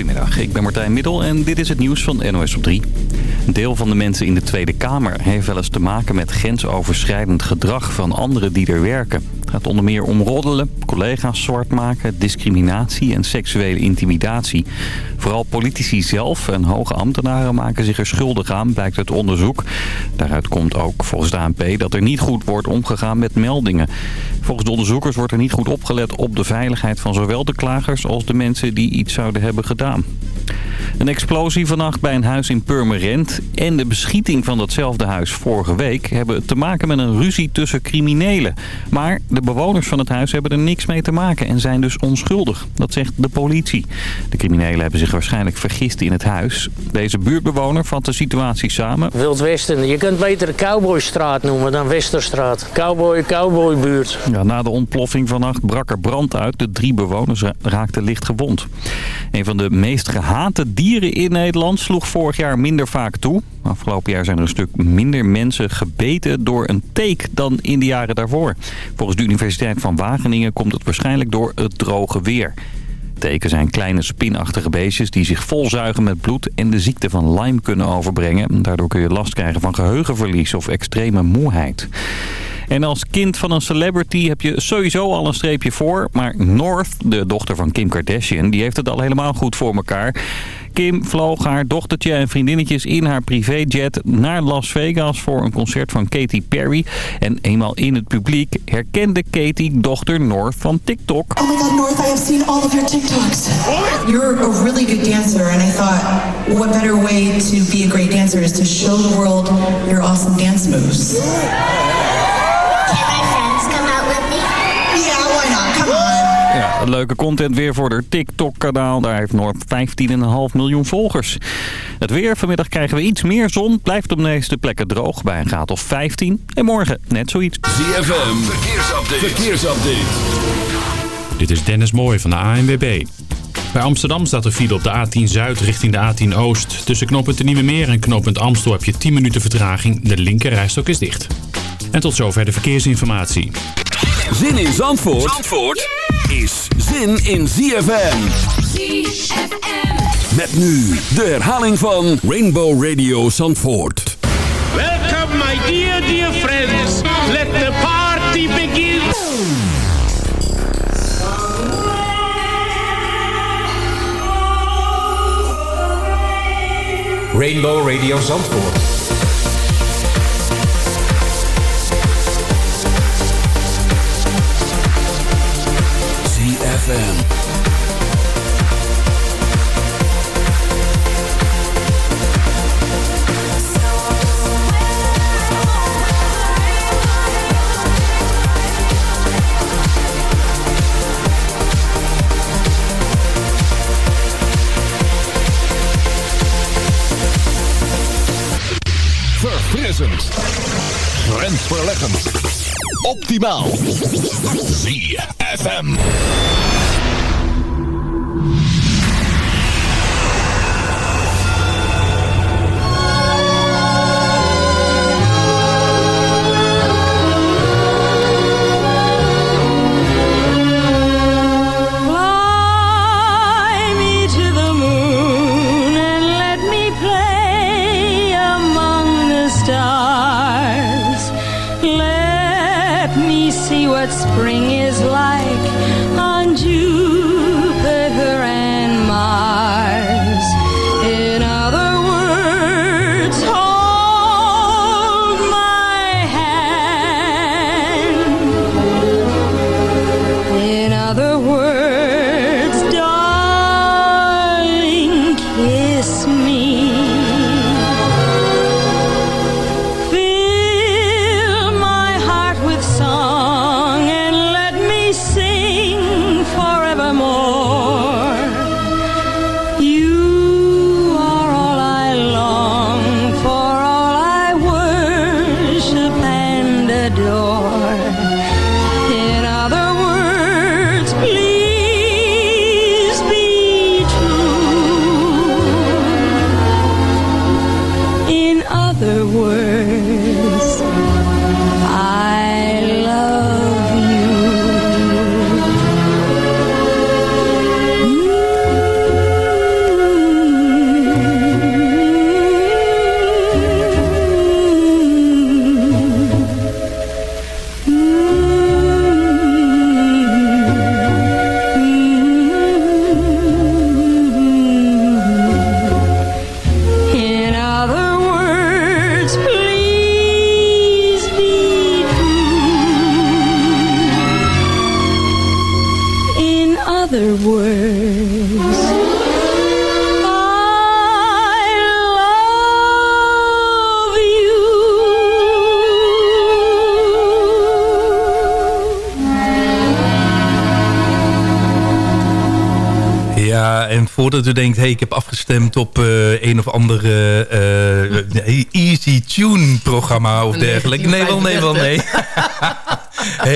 Goedemiddag, ik ben Martijn Middel en dit is het nieuws van NOS op 3. Een deel van de mensen in de Tweede Kamer heeft wel eens te maken met grensoverschrijdend gedrag van anderen die er werken. Het gaat onder meer om roddelen, collega's zwart maken, discriminatie en seksuele intimidatie. Vooral politici zelf en hoge ambtenaren maken zich er schuldig aan, blijkt uit onderzoek. Daaruit komt ook volgens de ANP dat er niet goed wordt omgegaan met meldingen. Volgens de onderzoekers wordt er niet goed opgelet op de veiligheid van zowel de klagers als de mensen die iets zouden hebben gedaan. Een explosie vannacht bij een huis in Purmerend en de beschieting van datzelfde huis vorige week hebben te maken met een ruzie tussen criminelen. Maar de bewoners van het huis hebben er niks mee te maken en zijn dus onschuldig. Dat zegt de politie. De criminelen hebben zich waarschijnlijk vergist in het huis. Deze buurtbewoner vat de situatie samen. Wild Westen, je kunt beter de Cowboystraat noemen dan Westerstraat. Cowboy, cowboybuurt. Ja, na de ontploffing vannacht brak er brand uit. De drie bewoners raakten licht gewond. Een van de meest gehate dieren in Nederland sloeg vorig jaar minder vaak toe. Afgelopen jaar zijn er een stuk minder mensen gebeten door een teek dan in de jaren daarvoor. Volgens de Universiteit van Wageningen komt het waarschijnlijk door het droge weer. Teken zijn kleine spinachtige beestjes die zich volzuigen met bloed en de ziekte van Lyme kunnen overbrengen. Daardoor kun je last krijgen van geheugenverlies of extreme moeheid. En als kind van een celebrity heb je sowieso al een streepje voor. Maar North, de dochter van Kim Kardashian, die heeft het al helemaal goed voor elkaar. Kim vloog haar dochtertje en vriendinnetjes in haar privéjet naar Las Vegas voor een concert van Katy Perry. En eenmaal in het publiek herkende Katy dochter North van TikTok. Oh my god, North, I have seen all of your TikToks. You're a really good dancer and I thought, what better way to be a great dancer is to show the world your awesome dance moves. Leuke content weer voor haar TikTok-kanaal. Daar heeft Noord 15,5 miljoen volgers. Het weer. Vanmiddag krijgen we iets meer zon. Blijft op de meeste plekken droog bij een graad of 15. En morgen net zoiets. ZFM. Verkeersupdate. Verkeersupdate. Dit is Dennis Mooij van de ANWB. Bij Amsterdam staat er file op de A10 Zuid richting de A10 Oost. Tussen knooppunt de Nieuwe Meer en knooppunt Amstel heb je 10 minuten vertraging. De linker rijstok is dicht. En tot zover de verkeersinformatie. Zin in Zandvoort, Zandvoort is zin in ZFM. ZFM. Met nu de herhaling van Rainbow Radio Zandvoort. Welcome, my dear, dear friends. Let the party begin. Rainbow Radio Zandvoort. ZFM. Verfrissend. Grensverleggend. Optimaal. ZFM. En voordat u denkt, hey, ik heb afgestemd op eh, een of andere eh, Easy Tune programma of dergelijke. Nee, wel, nee, wel, nee.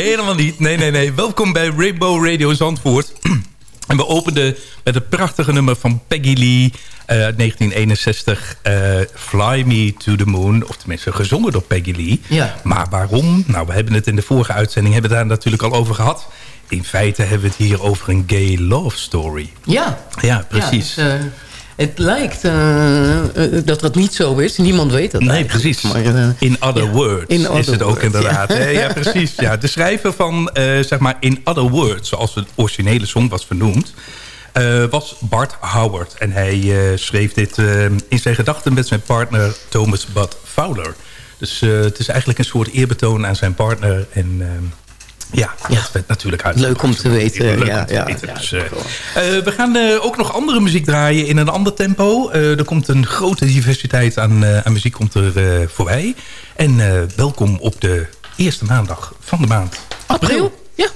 Helemaal niet. Nee, nee, nee. Welkom bij Rainbow Radio Zandvoort. En we openden met het prachtige nummer van Peggy Lee eh, uit 1961. eh, Fly Me to the Moon. Of tenminste gezongen door Peggy Lee. Ja. Maar waarom? Nou, we hebben het in de vorige uitzending hebben daar natuurlijk al over gehad. In feite hebben we het hier over een gay love story. Ja. Ja, precies. Ja, dus, eh, het lijkt eh, eh, dat dat niet zo is. Niemand weet dat Nee, eigenlijk. precies. Maar, In other ja. words In is het ook inderdaad. ja. Ja. precies. Ja. De schrijver van, zeg maar, In Other Words, zoals het originele song was vernoemd... was Bart Howard. En hij schreef dit in zijn gedachten met zijn partner Thomas Bud Fowler. Dus het is eigenlijk een soort eerbetoon aan zijn partner. En ja, dat werd natuurlijk uit. Leuk om te weten, Leuk ja, om te ja, weten. ja, Dus, eh, eh, we gaan eh, ook nog andere muziek draaien in een ander tempo. Eh, er komt een grote diversiteit aan, eh, aan muziek komt er voorbij. En eh, welkom op de eerste maandag van de maand. April? Ja.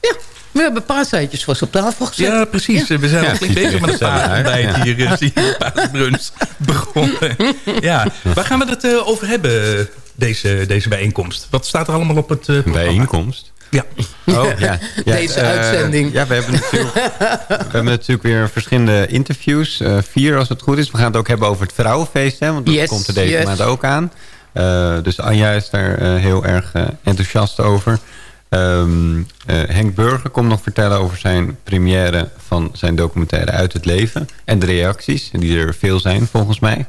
ja. We hebben paasheidjes vast op tafel gezet. Ja, precies. We zijn al flink bezig met een paardenbijt hier. eh, zie je, paardenbrunch begonnen. Ja, waar gaan we het eh, over hebben, deze, deze bijeenkomst? Wat staat er allemaal op het eh, programma? Bijeenkomst? Ja. Oh, ja. ja Deze eh, uitzending. Ja, we hebben, natuurlijk, we hebben natuurlijk weer verschillende interviews. eh, vier als het goed is. We gaan het ook hebben over het vrouwenfeest. Hè, want dat Yes, komt er deze yes. maand ook aan. Eh, dus Anja is daar heel erg enthousiast over. Ehm, eh, Henk Burger komt nog vertellen over zijn première van zijn documentaire Uit het Leven. En de reacties, die er veel zijn volgens mij.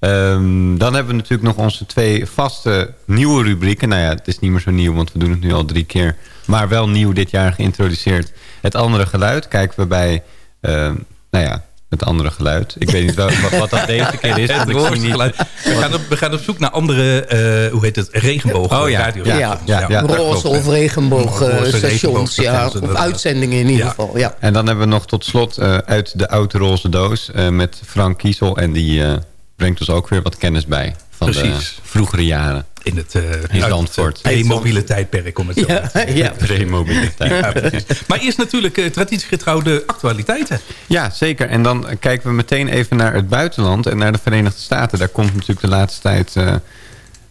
Ehm, dan hebben we natuurlijk nog onze twee vaste nieuwe rubrieken. Nou ja, het is niet meer zo nieuw, want we doen het nu al drie keer. Maar wel nieuw dit jaar geïntroduceerd. Het andere geluid kijken we bij... ehm, nou ja, het andere geluid. Ik weet niet wel, wat, wat dat deze keer is. Het geluid. we, gaan op, we gaan op zoek naar andere, eh, hoe heet het, regenboog Oh ja, ja, ja, Roze of regenboogstations. regenboogstations, ja, of uitzendingen in ieder Ja. geval. Ja. En dan hebben we nog tot slot eh, uit de oude roze doos eh, met Frank Kiesel. En die eh, brengt ons ook weer wat kennis bij van de Precies. vroegere jaren. In het, eh Zandvoort. het pre-mobiele tijdperk, om het zo Ja, te ja. Pre-mobiliteit. Ja, precies. Maar eerst natuurlijk eh, traditiegetrouwde actualiteiten. Ja, zeker. En dan kijken we meteen even naar het buitenland en naar de Verenigde Staten. Daar komt natuurlijk de laatste tijd eh,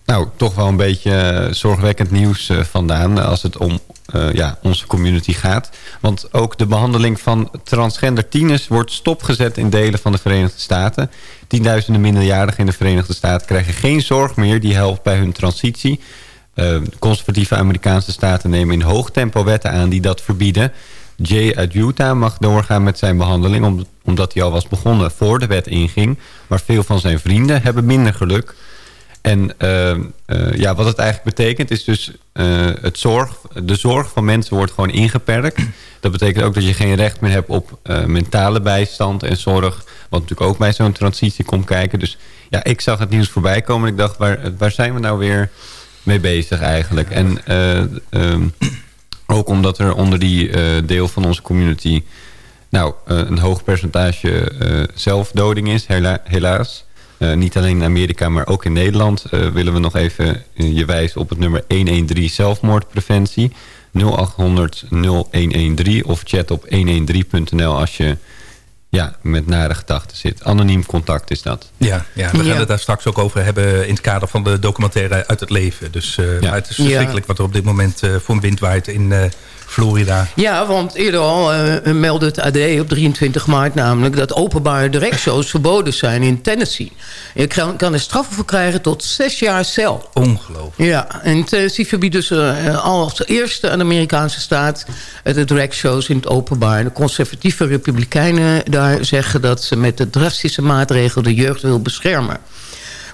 nou, toch wel een beetje eh, zorgwekkend nieuws eh, vandaan... als het om eh, ja, onze community gaat. Want ook de behandeling van transgender tieners wordt stopgezet in delen van de Verenigde Staten. Tienduizenden minderjarigen in de Verenigde Staten krijgen geen zorg meer... die helpt bij hun transitie. Eh, conservatieve Amerikaanse staten nemen in hoog tempo wetten aan die dat verbieden... Jay uit Utah mag doorgaan met zijn behandeling... om- omdat hij al was begonnen voor de wet inging. Maar veel van zijn vrienden hebben minder geluk. En eh, eh, ja, wat het eigenlijk betekent is dus... eh, het zorg, de zorg van mensen wordt gewoon ingeperkt. Dat betekent ook dat je geen recht meer hebt op eh, mentale bijstand en zorg. Wat natuurlijk ook bij zo'n transitie komt kijken. Dus ja, ik zag het nieuws voorbij komen. En ik dacht, waar, waar zijn we nou weer mee bezig eigenlijk? En eh, ehm, ook omdat er onder die deel van onze community... nou, een hoog percentage zelfdoding is, hela- helaas. Eh, niet alleen in Amerika, maar ook in Nederland... eh, willen we nog even eh, je wijzen op het nummer 113 zelfmoordpreventie. 0800 0113 of chat op 113.nl als je ja, met nare gedachten zit. Anoniem contact is dat. Ja, ja we gaan Ja. het daar straks ook over hebben in het kader van de documentaire Uit het Leven. Dus eh, Ja. het is verschrikkelijk wat er op dit moment eh, voor een wind waait in eh, Florida. Ja, want eerder al eh, meldde het AD op 23 maart namelijk... dat openbare directshows verboden zijn in Tennessee. Je kan, kan er straffen voor krijgen tot zes jaar cel. Ongelooflijk. Ja, en Tennessee verbiedt dus eh, als eerste aan de Amerikaanse staat... de dragshows in het openbaar. De conservatieve republikeinen daar zeggen dat ze met de drastische maatregel... de jeugd wil beschermen.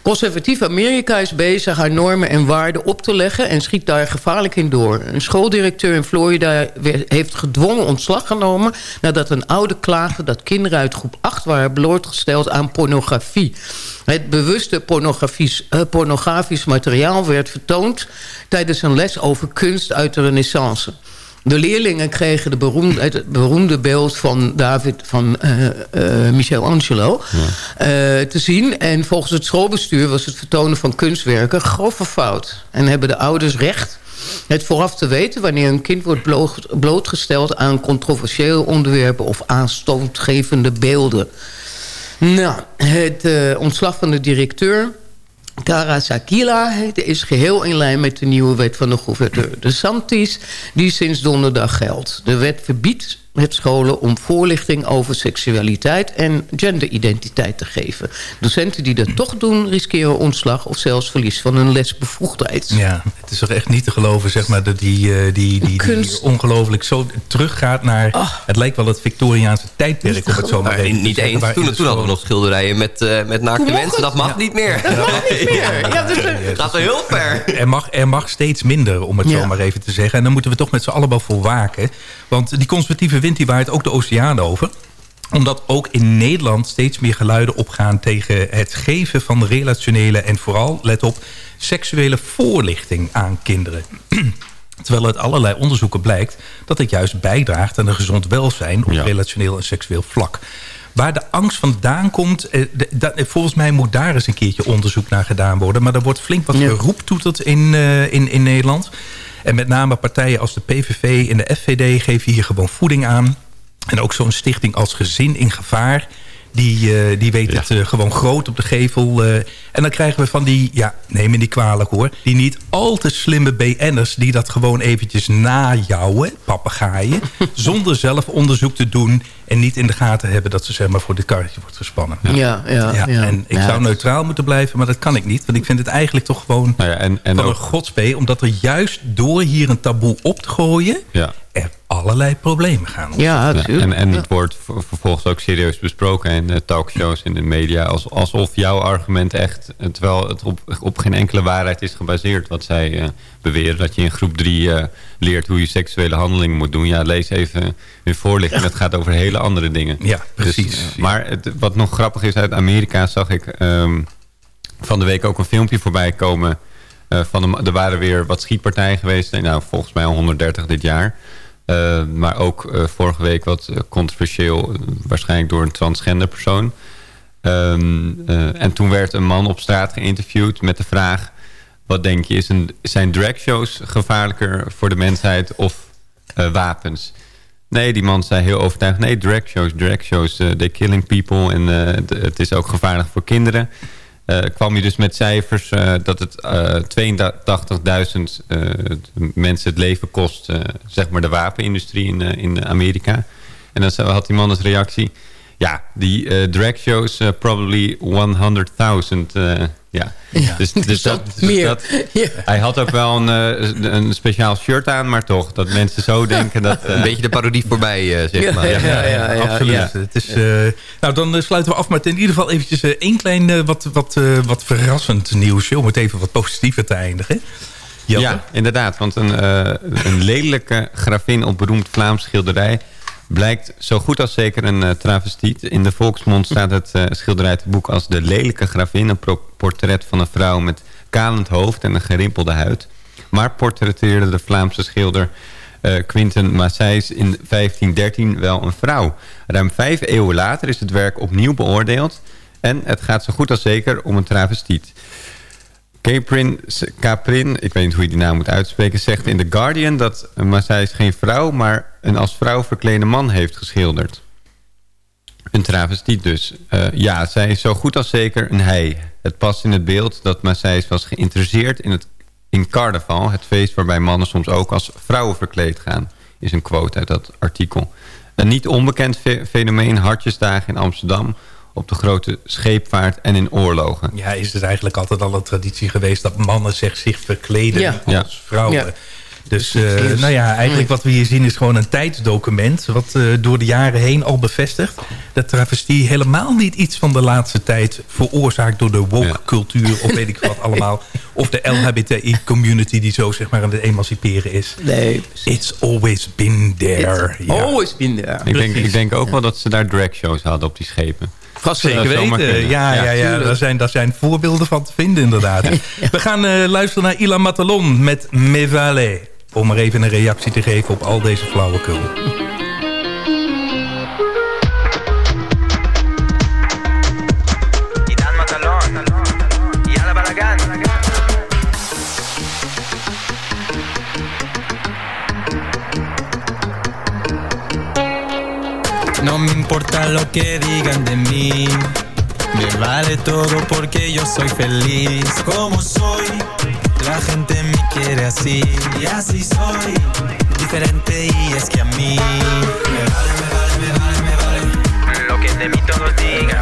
Conservatief Amerika is bezig haar normen en waarden op te leggen... en schiet daar gevaarlijk in door. Een schooldirecteur in Florida heeft gedwongen ontslag genomen... nadat een oude klaagde dat kinderen uit groep 8 waren blootgesteld aan pornografie. Het bewuste pornografisch, eh, pornografisch materiaal werd vertoond... tijdens een les over kunst uit de renaissance. De leerlingen kregen de beroemde, het beroemde beeld van David van uh, uh, Michelangelo uh, te zien. En volgens het schoolbestuur was het vertonen van kunstwerken grove fout. En hebben de ouders recht het vooraf te weten wanneer een kind wordt blootgesteld aan controversiële onderwerpen of aanstootgevende beelden. Nou, het ontslag van de directeur Kara Sakila is geheel in lijn met de nieuwe wet van de gouverneur de Santis... die sinds donderdag geldt. De wet verbiedt met scholen om voorlichting over seksualiteit en genderidentiteit te geven. Docenten die dat toch doen riskeren ontslag of zelfs verlies van hun lesbevoegdheid. Ja, het is toch echt niet te geloven zeg maar, dat die, eh, die, die, die ongelooflijk zo teruggaat naar... Oh. Het lijkt wel het Victoriaanse tijdperk om het zo maar even Niet eens, toen, toen hadden we nog schilderijen met, uh, met naakte mensen. Dat mag ja. niet meer. Dat mag niet meer. Ja, dus het gaat wel heel ver. Er mag, er mag steeds minder, om het ja. zo maar even te zeggen. En dan moeten we toch met z'n allen wel voor waken. Want die conservatieve wind die waait ook de oceaan over omdat ook in Nederland steeds meer geluiden opgaan... tegen het geven van relationele en vooral, let op... seksuele voorlichting aan kinderen. Terwijl uit allerlei onderzoeken blijkt... dat het juist bijdraagt aan een gezond welzijn... op ja. relationeel en seksueel vlak. Waar de angst vandaan komt... Eh, dat, volgens mij moet daar eens een keertje onderzoek naar gedaan worden. Maar er wordt flink wat ja. geroeptoeterd in, uh, in, in Nederland... En met name partijen als de PVV en de FVD geven hier gewoon voeding aan. En ook zo'n stichting als Gezin in Gevaar... Die, uh, die weet ja. het uh, gewoon groot op de gevel. Uh, en dan krijgen we van die, ja, neem me niet kwalijk hoor... die niet al te slimme BN'ers die dat gewoon eventjes najouwen, papegaaien... zonder zelf onderzoek te doen en niet in de gaten hebben... dat ze zeg maar voor dit karretje wordt gespannen. Ja, ja, ja. ja. En ik zou neutraal moeten blijven, maar dat kan ik niet. Want ik vind het eigenlijk toch gewoon nou en, en van ook... een godspee... omdat er juist door hier een taboe op te gooien... Ja er allerlei problemen gaan Ja, ja, en, en het wordt vervolgens ook serieus besproken in de talkshows in de media. Als, alsof jouw argument echt, terwijl het op, op geen enkele waarheid is gebaseerd. Wat zij uh, beweren, dat je in groep 3 uh, leert hoe je seksuele handelingen moet doen. Ja, lees even hun voorlichting. Het gaat over hele andere dingen. Ja, precies. Dus, uh, maar het, wat nog grappig is, uit Amerika zag ik um, van de week ook een filmpje voorbij komen... Uh, van de, er waren weer wat schietpartijen geweest. Nou, volgens mij al 130 dit jaar. Uh, maar ook uh, vorige week wat controversieel. waarschijnlijk door een transgender persoon. Um, en toen werd een man op straat geïnterviewd met de vraag... wat denk je, is een, zijn dragshows gevaarlijker voor de mensheid of wapens? Nee, die man zei heel overtuigd... nee, dragshows, dragshows, they killing people... en het is ook gevaarlijk voor kinderen... Uh, kwam je dus met cijfers uh, dat het uh, 82.000 mensen het leven kost, zeg maar de wapenindustrie in, in Amerika. En dan had die man als reactie, ja, die dragshows probably 100.000 ja. ja. Dus, dus dat, meer. Dat, ja. Hij had ook wel een, uh, een speciaal shirt aan, maar toch. Dat mensen zo denken dat... Uh, een beetje de parodie voorbij, uh, zeg maar. Ja, ja, ja, ja absoluut. Het is, nou, dan sluiten we af met in ieder geval eventjes één klein wat, wat, wat verrassend nieuwsje. Om het even wat positiever te eindigen. Ja, inderdaad. Want een, een lelijke gravin op beroemd Vlaams schilderij blijkt zo goed als zeker een uh, travestiet. In de volksmond staat het uh, schilderij boek als de lelijke gravin. Een portret van een vrouw met kalend hoofd en een gerimpelde huid. Maar portretteerde de Vlaamse schilder uh, Quinten Massijs in 1513 wel een vrouw. Ruim vijf eeuwen later is het werk opnieuw beoordeeld. En het gaat zo goed als zeker om een travestiet. Caprin, ik weet niet hoe je die naam moet uitspreken... zegt in The Guardian dat Massijs geen vrouw... maar een als vrouw verklede man heeft geschilderd. Een travestiet dus. Uh, ja, zij is zo goed als zeker een hij. Het past in het beeld dat Massijs was geïnteresseerd in, het, in carnaval... het feest waarbij mannen soms ook als vrouwen verkleed gaan... is een quote uit dat artikel. Een niet onbekend fe fenomeen, hartjesdagen in Amsterdam op de grote scheepvaart en in oorlogen. Ja, is het eigenlijk altijd al een traditie geweest... dat mannen zich, zich verkleden ja. als ja. vrouwen. Ja. Dus uh, nou ja, eigenlijk wat we hier zien is gewoon een tijdsdocument... wat uh, door de jaren heen al bevestigt... dat travestie helemaal niet iets van de laatste tijd... veroorzaakt door de woke-cultuur ja. of weet ik wat allemaal... of de LHBTI-community die zo zeg maar aan het emanciperen is. Nee, It's always been there. It's ja. always been there. Ik denk, ik denk ook wel dat ze daar dragshows hadden op die schepen. Vast zeker weten. Ja, ja, ja, ja daar, zijn, daar zijn voorbeelden van te vinden inderdaad. ja. We gaan uh, luisteren naar Ilan Matalon met Me Vale. om maar even een reactie te geven op al deze flauwekul. Importa lo que digan de mí. Me vale todo porque yo soy feliz. Como soy, la gente me quiere así. Y así soy, diferente y es que a mí. Me vale, me vale, me vale, me vale. Lo que de mí todos digan.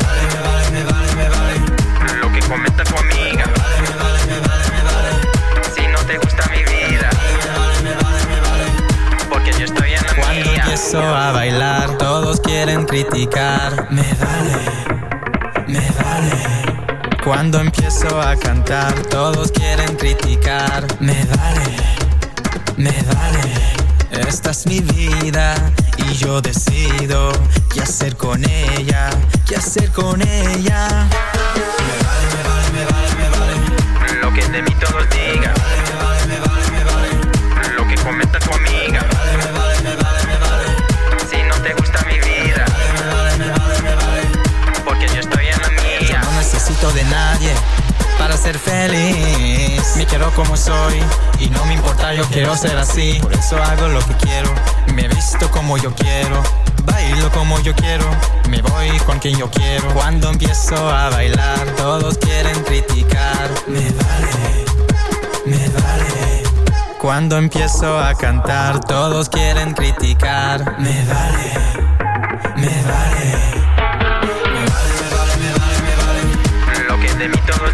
Empiezo a bailar, todos quieren criticar. Me vale, me vale. Cuando empiezo a cantar, todos quieren criticar. Me vale, me vale. Esta es mi vida y yo decido qué hacer con ella, qué hacer con ella. Me vale, me vale, me vale, me vale. Lo que de mí todos digan. Me vale, me vale, me vale, me vale. Lo que comenta tu amiga. Para ser feliz. Me quiero como soy y no me importa, yo quiero ser así. Por eso hago lo que quiero, me visto como yo quiero. Bailo como yo quiero, me voy con quien yo quiero. Cuando empiezo a bailar, todos quieren criticar. Me vale, me vale. Cuando empiezo a cantar, todos quieren criticar. Me vale, me vale. Me vale, me vale, me vale, me vale. Lo que de mí todos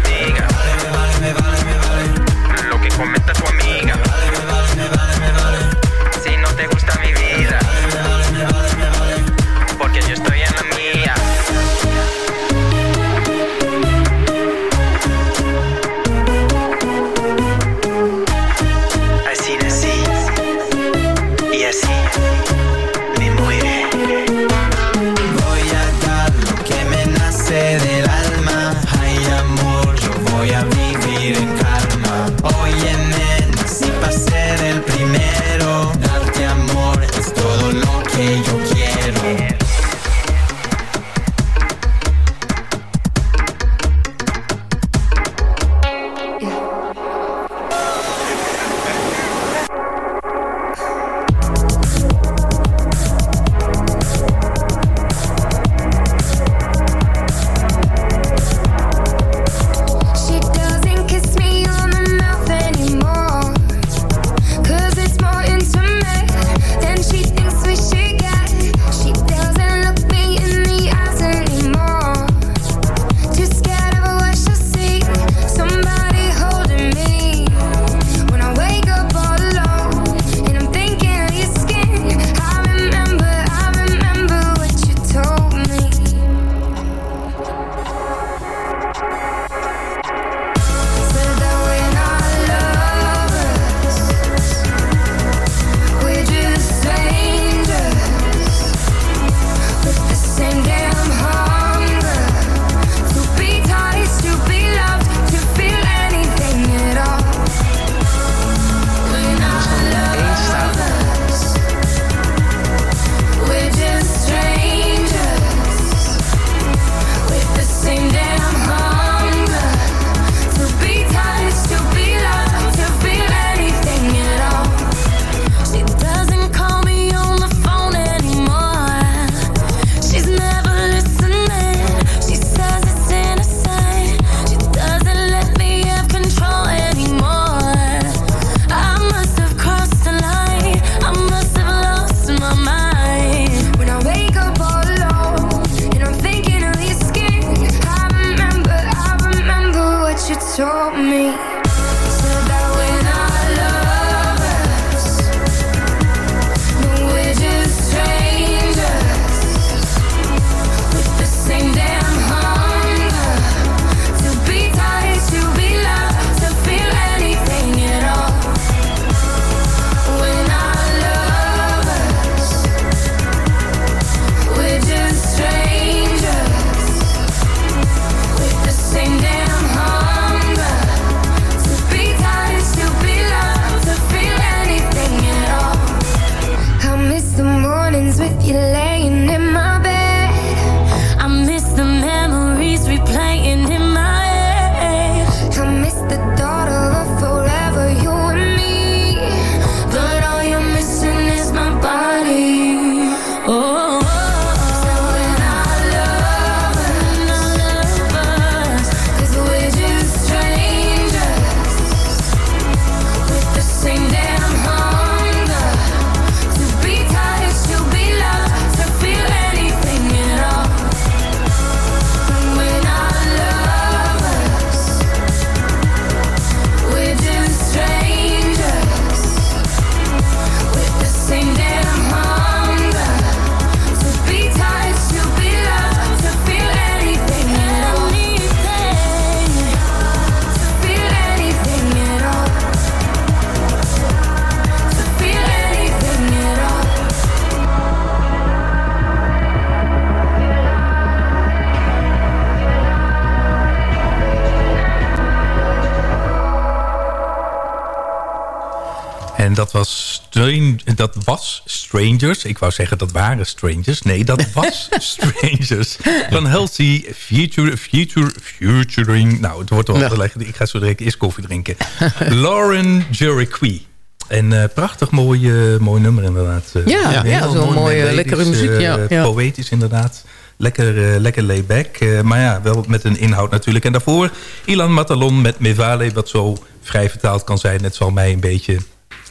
dat was Strangers. Ik wou zeggen dat waren Strangers. Nee, dat was Strangers. Van Healthy Future, Future, Futuring. Nou, het wordt wel Ja. gelegd. Ik ga zo direct eerst koffie drinken. Lauren Jeriqui. En eh, prachtig mooi, eh, mooi nummer inderdaad. Eh, Ja, ja, heel zo'n mooie, lekkere muziek, ja, ja. Poëtisch inderdaad. Lekker, lekker layback. maar ja, wel met een inhoud natuurlijk. En daarvoor Ilan Matalon met Mevale. Wat zo vrij vertaald kan zijn. Het zal mij een beetje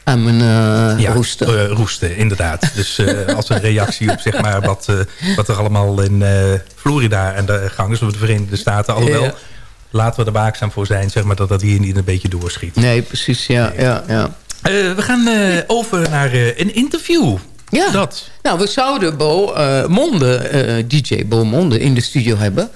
Aan mijn eh, ja, roesten. eh, roesten, inderdaad. Dus eh, als een reactie op zeg maar, wat, wat er allemaal in Florida en de gang is... of de Verenigde Staten, alhoewel... Ja. Laten we er waakzaam voor zijn, zeg maar, dat dat hier niet een beetje doorschiet. Nee, precies, ja. ja, ja. We gaan over naar een interview. Ja. Dat. Nou, we zouden Bo Monde, DJ Bo Monde, in de studio hebben.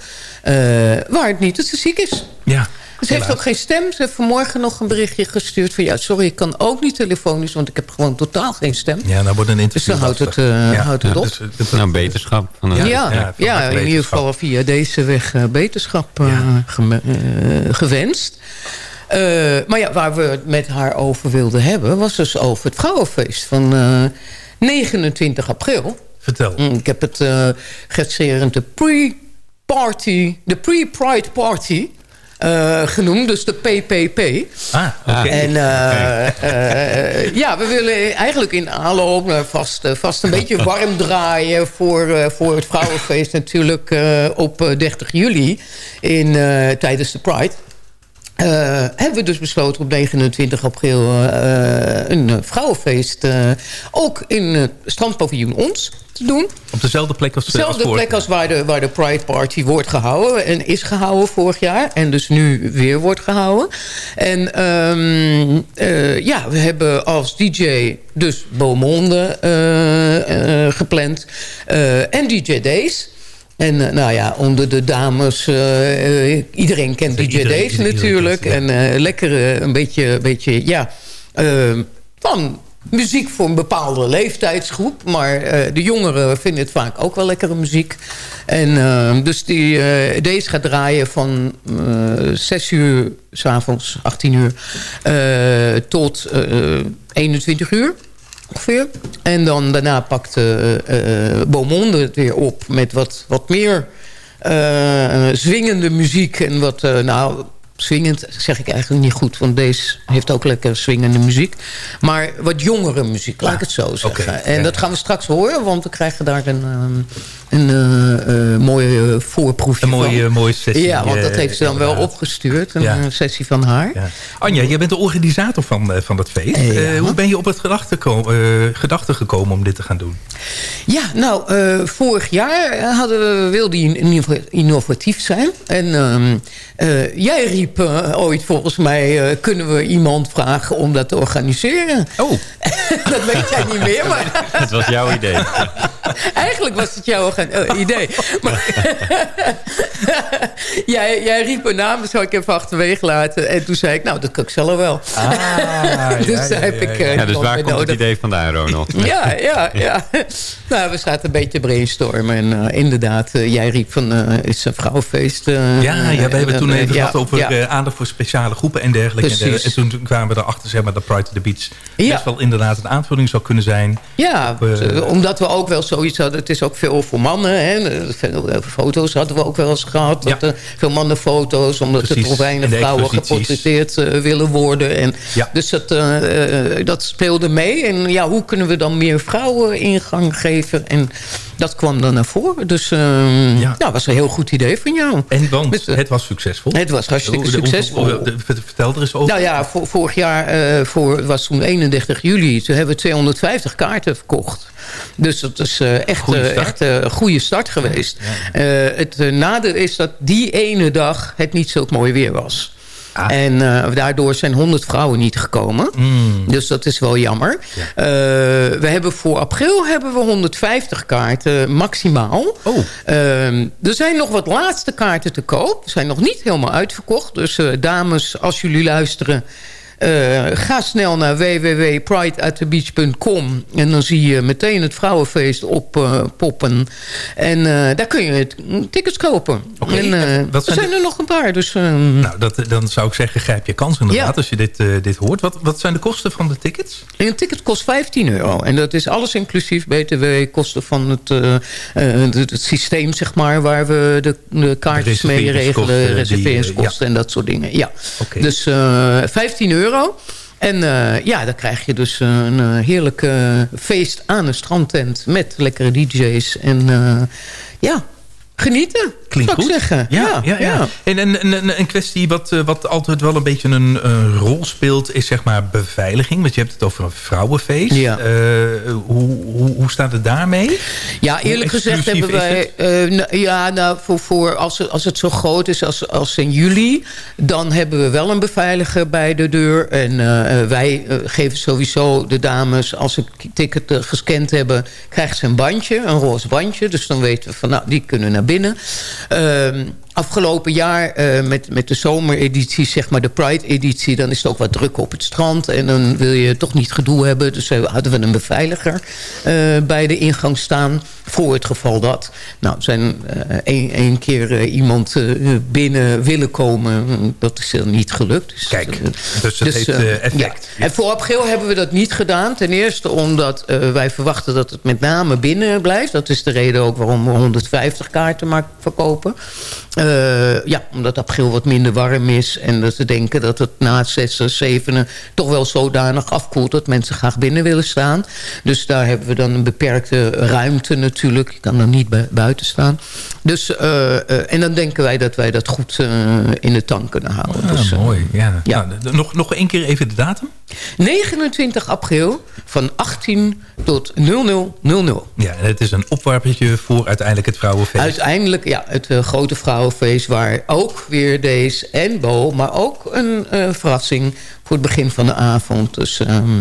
waar het niet dat ze ziek is. Ja. Ze heeft ook geen stem. Ze heeft vanmorgen nog een berichtje gestuurd van... ja, sorry, ik kan ook niet telefonisch... want ik heb gewoon totaal geen stem. Ja, dan wordt een Dus interview. ze houdt het, eh, Ja. houdt het Ja, op. dus, eh, Nou, beterschap. Van Ja, ja, van in ieder geval via deze weg eh, beterschap eh, eh, gewenst. Eh, maar ja, waar we het met haar over wilden hebben... was dus over het vrouwenfeest van eh, 29 april. Vertel. Mm, Ik heb het eh gekscherend de pre-party... de pre-pride party... eh, genoemd, dus de PPP. Ah, oké. En eh, eh, ja, we willen eigenlijk in aanloop vast, vast een beetje warm draaien... voor, voor het vrouwenfeest natuurlijk op eh, 30 juli in, tijdens de Pride. Eh, hebben we dus besloten op 29 april eh, een eh, vrouwenfeest... ook in het strandpaviljoen Ons te doen. Op dezelfde plek als, als Dezelfde vorig plek als waar de, waar de Pride Party wordt gehouden. En is gehouden vorig jaar. En dus nu weer wordt gehouden. En ehm, eh, ja, we hebben als DJ dus Beaumonde gepland. en DJ Days. En eh, nou ja, onder de dames, eh, eh, iedereen kent Days iedereen natuurlijk. kent, ja. En lekker een beetje, beetje ja, van muziek voor een bepaalde leeftijdsgroep. Maar de jongeren vinden het vaak ook wel lekkere muziek. En dus die, eh, deze gaat draaien van eh 6 uur s'avonds, 18 uur, tot eh 21 uur ongeveer. En dan daarna pakt eh eh, Beaumonde het weer op met wat, wat meer zwingende muziek. En wat, eh, nou, zwingend zeg ik eigenlijk niet goed. Want deze heeft ook lekker swingende muziek. Maar wat jongere muziek, laat ik het zo zeggen. en ja. dat gaan we straks horen. Want we krijgen daar een, ehm, een eh, eh, mooie voorproefje Een mooie, van. mooie sessie. Ja, want dat eh, heeft ze dan wel opgestuurd. Een Ja. eh, sessie van haar. Ja. Anja, jij bent de organisator van, eh, van dat feest. Ja. Eh, hoe ben je op het gedachte, eh, gedachte gekomen om dit te gaan doen? Ja, nou, eh, vorig jaar hadden we, wilden we inno- innovatief zijn. En ehm, eh, jij riep eh, ooit volgens mij... eh, kunnen we iemand vragen om dat te organiseren? Oh. dat weet jij niet meer, maar Dat was jouw idee. eigenlijk was het jouw eh, idee. Maar, jij, jij riep een naam, dus zou ik even achterwege laten. En toen zei ik, nou, dat kan ik zelf wel. dus daar heb ik eh, Ja, dus waar komt het idee vandaan, Ronald? Ja, ja, ja. nou, we zaten een beetje brainstormen. En eh, inderdaad, jij riep van, eh is een vrouwenfeest. eh, Ja, ja, we hebben toen even ja, gehad over ja. eh, aandacht voor speciale groepen en dergelijke. En, Precies. en toen kwamen we erachter zeg maar, dat Pride to the Beach Ja. best wel inderdaad een aanvulling zou kunnen zijn. Ja, Op, omdat we ook wel zoiets hadden. Het is ook veel voor mannen. Hè. Veel foto's hadden we ook wel eens gehad. Dat, Ja. eh, veel mannenfoto's. Omdat er toch weinig vrouwen geportretteerd eh, willen worden. En Ja. Dus dat, eh, dat speelde mee. En ja, hoe kunnen we dan meer vrouwen ingang geven? En dat kwam dan naar voren. Dus Ja. ja, was een heel goed idee van jou. En want Met, eh, het was succesvol. Het was hartstikke De- de- succesvol. de- Vertel er eens over. Nou ja, vorig jaar voor, was toen 31 juli. Toen hebben we 250 kaarten verkocht. Dus dat is eh, echt, eh, echt eh, een goede start geweest. Het nadeel is dat die ene dag het niet zo mooi weer was. Ah. En daardoor zijn 100 vrouwen niet gekomen. Mm. Dus dat is wel jammer. We hebben voor april hebben we 150 kaarten maximaal. Oh. Ehm, er zijn nog wat laatste kaarten te koop. Ze zijn nog niet helemaal uitverkocht. Dus dames, als jullie luisteren... Eh, ga snel naar www.prideatthebeach.com en dan zie je meteen het vrouwenfeest oppoppen. en eh, daar kun je tickets kopen. Oké, En, eh, er zijn de- er nog een paar. Dus, ehm, Nou, dat, dan zou ik zeggen, grijp je kans inderdaad als je dit, dit hoort. Wat, wat zijn de kosten van de tickets? Een ticket kost 15 euro. En dat is alles inclusief BTW, kosten van het, het, het systeem, zeg maar... waar we de, de kaartjes mee regelen, reserveringskosten en dat soort dingen. Ja. Dus eh 15 euro. En eh, ja, dan krijg je dus een eh, heerlijk eh, feest aan een strandtent... met lekkere dj's en ja, genieten, Klinkt zou goed. zeggen. Ja, ja, ja. En een, een, een- kwestie wat, eh, wat altijd wel een beetje een, een rol speelt... is zeg maar beveiliging. Want je hebt het over een vrouwenfeest. Ja. Eh, hoe, hoe, hoe staat het daarmee? Ja, eerlijk gezegd hebben wij... eh, nou, ja, nou, voor, voor als, het, als het zo groot is als, als in juli... dan hebben we wel een beveiliger bij de deur. En eh, eh, wij eh, geven sowieso de dames... als ze het ticket eh, gescand hebben... krijgen ze een bandje, een roze bandje. Dus dan weten we van, nou, die kunnen naar binnen. Ehm, afgelopen jaar eh, met, met de zomereditie, zeg maar de Pride-editie... dan is het ook wat druk op het strand. En dan wil je toch niet gedoe hebben. Dus eh, hadden we een beveiliger eh, bij de ingang staan... voor het geval dat. Nou, er zijn één keer iemand binnen willen komen. Dat is niet gelukt. Dus, Kijk, dus dat heeft eh, eh, effect. ja. En voor april hebben we dat niet gedaan. Ten eerste omdat wij verwachten dat het met name binnen blijft. Dat is de reden ook waarom we 150 kaarten maar verkopen. Eh, ja, omdat april wat minder warm is. En dat we denken dat het na 6, 7 toch wel zodanig afkoelt... dat mensen graag binnen willen staan. Dus daar hebben we dan een beperkte ruimte natuurlijk. Je kan er niet bu- buiten staan. Dus, eh, eh, en dan denken wij dat wij dat goed eh, in de tank kunnen houden. Ah, dus, eh, mooi. Ja. Nou, nog, nog één keer even de datum. 29 april van 18 tot 0000. Ja, en het is een opwarpertje voor uiteindelijk het vrouwenfeest. Uiteindelijk, ja, het eh, grote waar ook weer Days en Bo... maar ook een eh, verrassing voor het begin van de avond. Dus, ehm,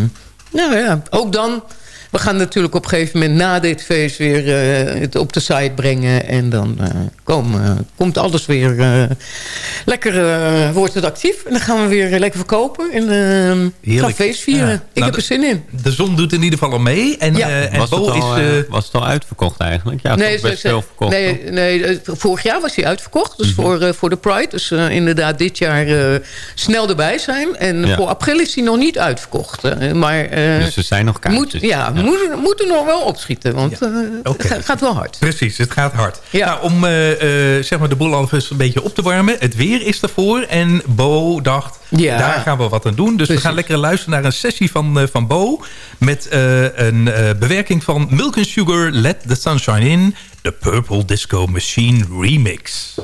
nou ja, ook dan... We gaan natuurlijk op een gegeven moment na dit feest weer eh, het op de site brengen. En dan eh, komen, komt alles weer eh, lekker, eh, wordt het actief. En dan gaan we weer lekker verkopen en eh gaan feest vieren. Ja. Ik Nou, heb er zin in. De zon doet in ieder geval al mee. En, Ja. eh, en was, het al, is... eh, eh, was het al uitverkocht eigenlijk? Ja, nee, best ze- veel verkocht. Nee, toch? nee, eh, vorig jaar was hij uitverkocht. Dus voor, eh, voor de Pride. Dus eh, inderdaad dit jaar eh, snel erbij zijn. En Ja. voor april is hij nog niet uitverkocht. eh, maar eh, dus er zijn nog kaartjes. moet, ja, Moet, moet er nog wel opschieten. Want eh, het gaat, wel hard. Precies, het gaat hard. Nou, om eh, eh, zeg maar de boel alvast een beetje op te warmen. Het weer is ervoor. En Bo dacht, Ja. daar gaan we wat aan doen. Dus we gaan lekker luisteren naar een sessie van, van Bo. Met een bewerking van Milk and Sugar, Let the Sunshine In. De Purple Disco Machine Remix.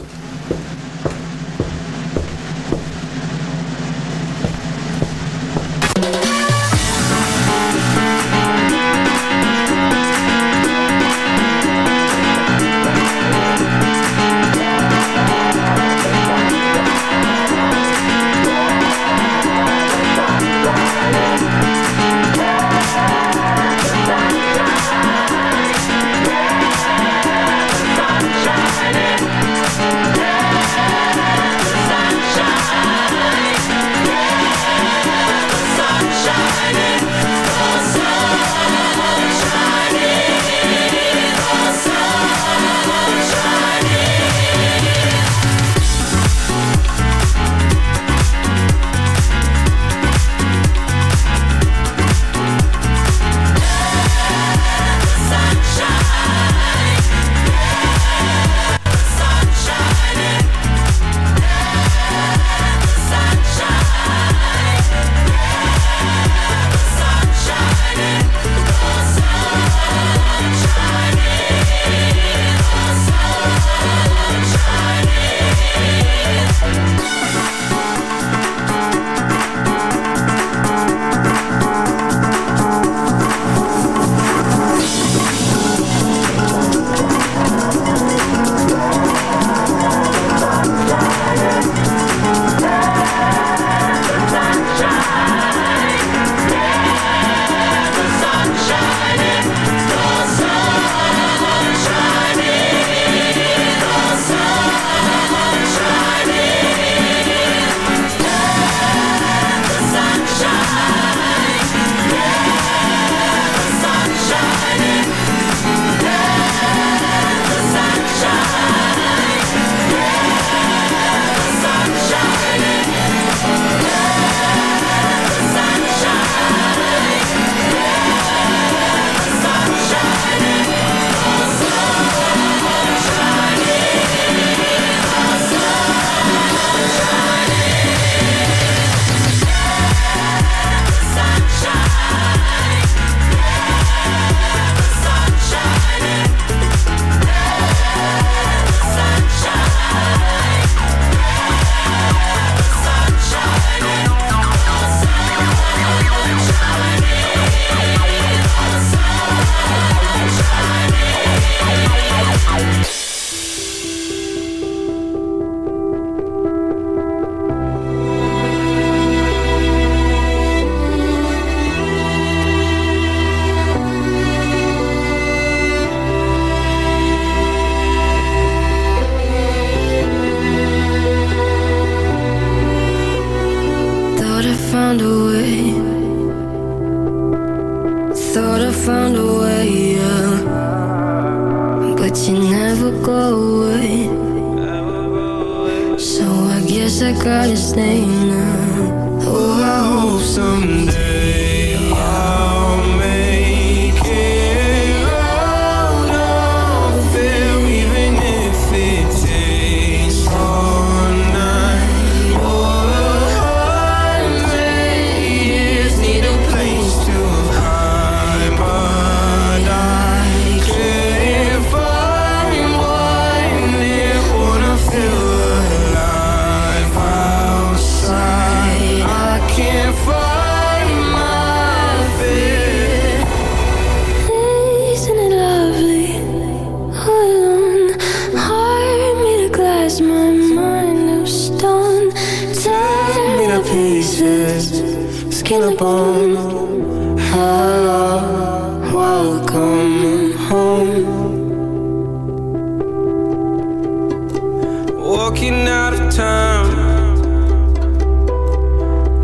Walking out of town,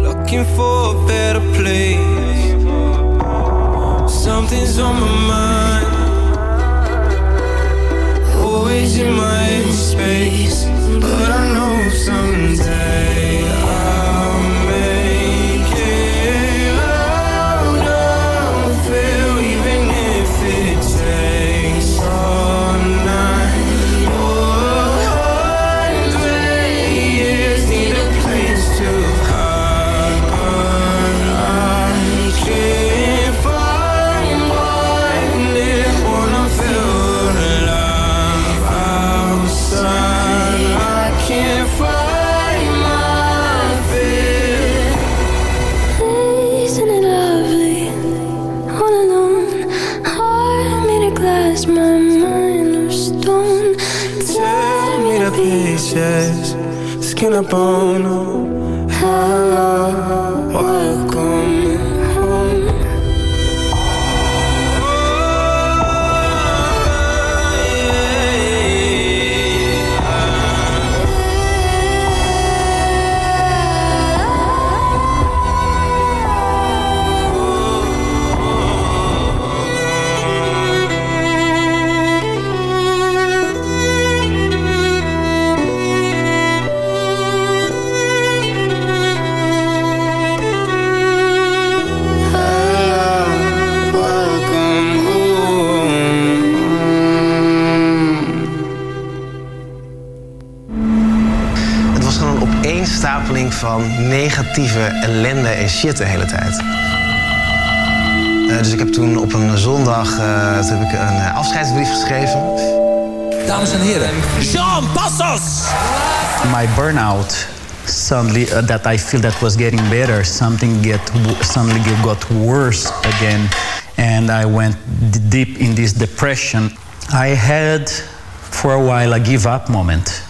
looking for a better place. Something's on my mind, always in my space. But I know someday picking up on. Van negatieve ellende en shit de hele tijd. Eh, dus ik heb toen op een zondag eh, toen heb ik een eh, afscheidsbrief geschreven. Dames en heren, Jean Passos! my burnout suddenly uh, that I feel that was getting better something get suddenly got worse again and I went deep in this depression I had for a while a give up moment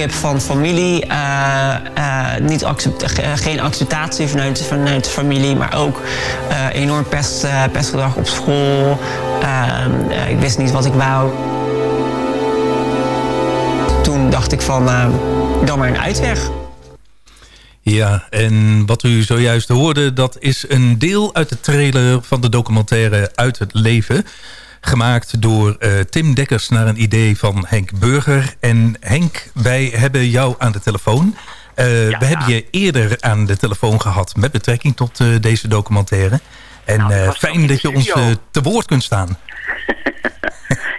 onbegrip van familie, eh, eh, niet accept, ge- geen acceptatie vanuit, vanuit de familie, maar ook eh, enorm pest, pestgedrag op school. Ehm, eh, ik wist niet wat ik wou. Toen dacht ik van, dan maar een uitweg. Ja, en wat u zojuist hoorde, dat is een deel uit de trailer van de documentaire Uit het Leven. Gemaakt door eh, Tim Dekkers naar een idee van Henk Burger. En Henk, wij hebben jou aan de telefoon. Eh, we hebben je eerder aan de telefoon gehad met betrekking tot eh, deze documentaire. En Nou, fijn dat je ons te woord kunt staan.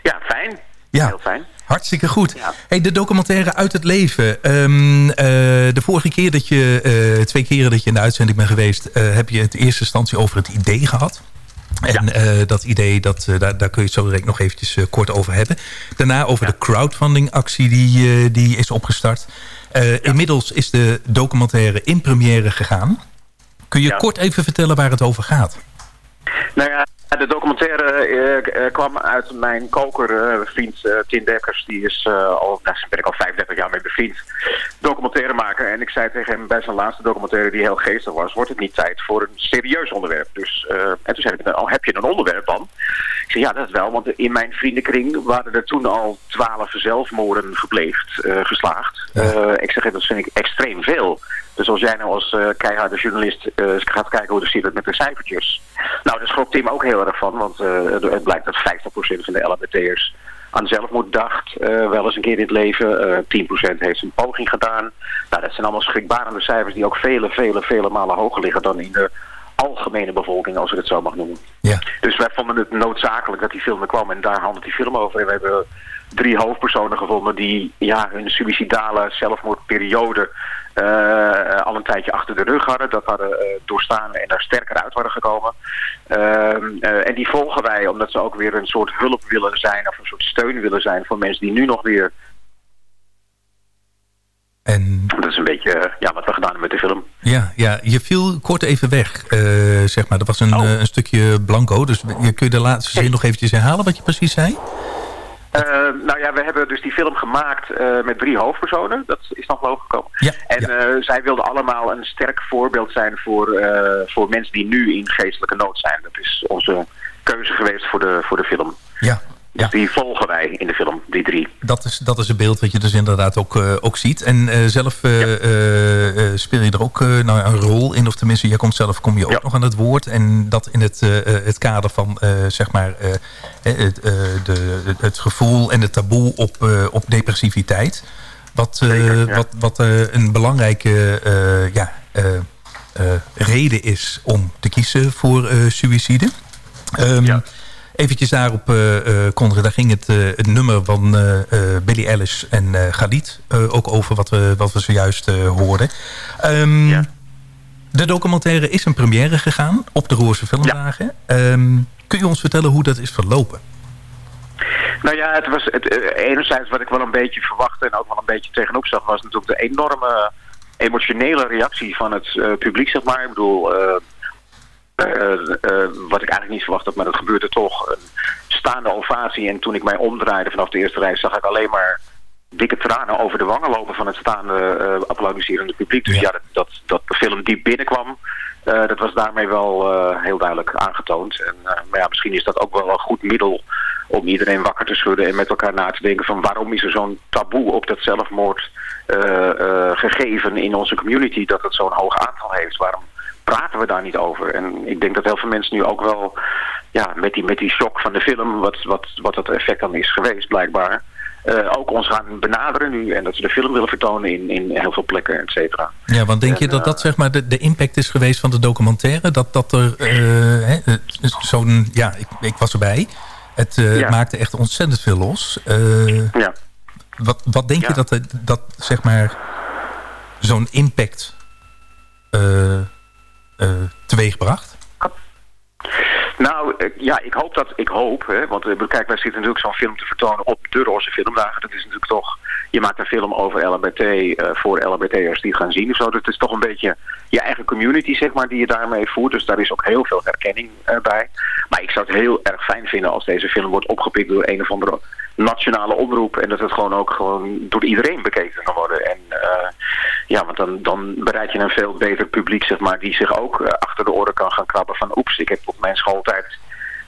Ja, fijn. Ja. Heel fijn. Hartstikke goed. Hey, de documentaire Uit het Leven. Ehm, eh, de vorige keer dat je, twee keren dat je in de uitzending bent geweest... heb je het in eerste instantie over het idee gehad. En eh, dat idee, dat, eh, daar, daar kun je het zo direct nog eventjes eh, kort over hebben. Daarna over de crowdfunding actie die, die is opgestart. Inmiddels is de documentaire in première gegaan. Kun je kort even vertellen waar het over gaat? Nou ja, de documentaire eh, eh, kwam uit mijn koker, eh, Tim Dekkers. Die is al, daar ben ik al 35 jaar mee bevriend. Documentairemaker. En ik zei tegen hem bij zijn laatste documentaire die heel geestig was... wordt het niet tijd voor een serieus onderwerp. Dus, en toen zei hij, oh, heb je een onderwerp dan? Ik zei, ja, dat wel. Want in mijn vriendenkring waren er toen al twaalf zelfmoorden gepleegd, geslaagd. Ik zeg, dat vind ik extreem veel. Dus als jij nou als keiharde journalist gaat kijken hoe het zit met de cijfertjes. Nou, daar schrok Tim ook heel erg van. Want eh, het, blijkt dat 50% van de LHBT'ers aan zelfmoord dacht. eh, wel eens een keer in het leven. Eh 10% heeft een poging gedaan. Nou, dat zijn allemaal schrikbarende cijfers die ook vele, vele, vele malen hoger liggen dan in de algemene bevolking, als ik het zo mag noemen. Ja. Dus wij vonden het noodzakelijk dat die film er kwam en daar handelt die film over. En we hebben drie hoofdpersonen gevonden die ja, hun suïcidale zelfmoordperiode eh, al een tijdje achter de rug hadden. Dat hadden eh, doorstaan en daar sterker uit waren gekomen. Ehm, eh, en die volgen wij omdat ze ook weer een soort hulp willen zijn of een soort steun willen zijn voor mensen die nu nog weer... En... Dat is een beetje ja, wat we gedaan hebben met de film. Ja, ja, je viel kort even weg, zeg maar. Dat was een, eh, een stukje blanco. Dus je, kun je de laatste zin nog eventjes herhalen wat je precies zei? Eh, nou ja, we hebben dus die film gemaakt eh, met drie hoofdpersonen. Dat is nog boven gekomen. en eh, zij wilden allemaal een sterk voorbeeld zijn voor, voor mensen die nu in geestelijke nood zijn. Dat is onze keuze geweest voor de, voor de film. Ja. Dus die volgen wij in de film, die drie. Dat is, dat is een beeld wat je dus inderdaad ook, eh, ook ziet. En eh, zelf eh, speel je er ook nou, een rol in. Of tenminste, jij komt zelf kom je ook nog aan het woord. En dat in het, het kader van zeg maar, het, de, het gevoel en het taboe op, op depressiviteit. Wat, wat, wat een belangrijke ja, reden is om te kiezen voor suïcide. Ehm Eventjes daarop, Conrad, daar ging het, eh, het nummer van Billy Ellis en Galit ook over wat we, wat we zojuist hoorden. Ehm, De documentaire is een première gegaan op de Roerse Filmdagen. Ehm, kun je ons vertellen hoe dat is verlopen? Nou ja, het was het, enerzijds wat ik wel een beetje verwachtte en ook wel een beetje tegenop zag, was natuurlijk de enorme emotionele reactie van het publiek, zeg maar. Ik bedoel, wat ik eigenlijk niet verwacht had, maar dat gebeurde toch. Een staande ovatie en toen ik mij omdraaide vanaf de eerste rij zag ik alleen maar dikke tranen over de wangen lopen van het staande eh applaudisserende publiek. Dus ja, dat, dat, dat de film diep binnenkwam, eh, dat was daarmee wel eh, heel duidelijk aangetoond. En, eh, maar ja, misschien is dat ook wel een goed middel om iedereen wakker te schudden en met elkaar na te denken van waarom is er zo'n taboe op dat zelfmoord eh, eh, gegeven in onze community dat het zo'n hoog aantal heeft. Waarom praten we daar niet over? En ik denk dat heel veel mensen nu ook wel ja, met, die, met die shock van de film, wat, wat, wat dat effect dan is geweest blijkbaar, eh, ook ons gaan benaderen nu en dat ze de film willen vertonen in, in heel veel plekken, et cetera. Ja, want denk je En, dat eh, dat zeg maar de, de impact is geweest van de documentaire? Dat, dat er eh, zo'n... Ja, ik, ik was erbij. Het Ja. maakte echt ontzettend veel los. Ja. Wat, wat denk je dat, dat zeg maar zo'n impact teweegbracht? Nou, eh, ja, ik hoop dat, ik hoop, hè, want eh, kijk, wij zitten natuurlijk zo'n film te vertonen op de Roze Filmdagen. Dat is natuurlijk toch, je maakt een film over LHBT, eh, voor LHBT'ers die gaan zien of zo. Dat is toch een beetje je eigen community, zeg maar, die je daarmee voert. Dus daar is ook heel veel herkenning eh, bij. Maar ik zou het heel erg fijn vinden als deze film wordt opgepikt door een of andere nationale omroep. En dat het gewoon ook gewoon door iedereen bekeken kan worden. En eh, ja, want dan, dan bereid je een veel beter publiek, zeg maar, die zich ook eh, achter de oren kan gaan krabben van oeps, ik heb op mijn schooltijd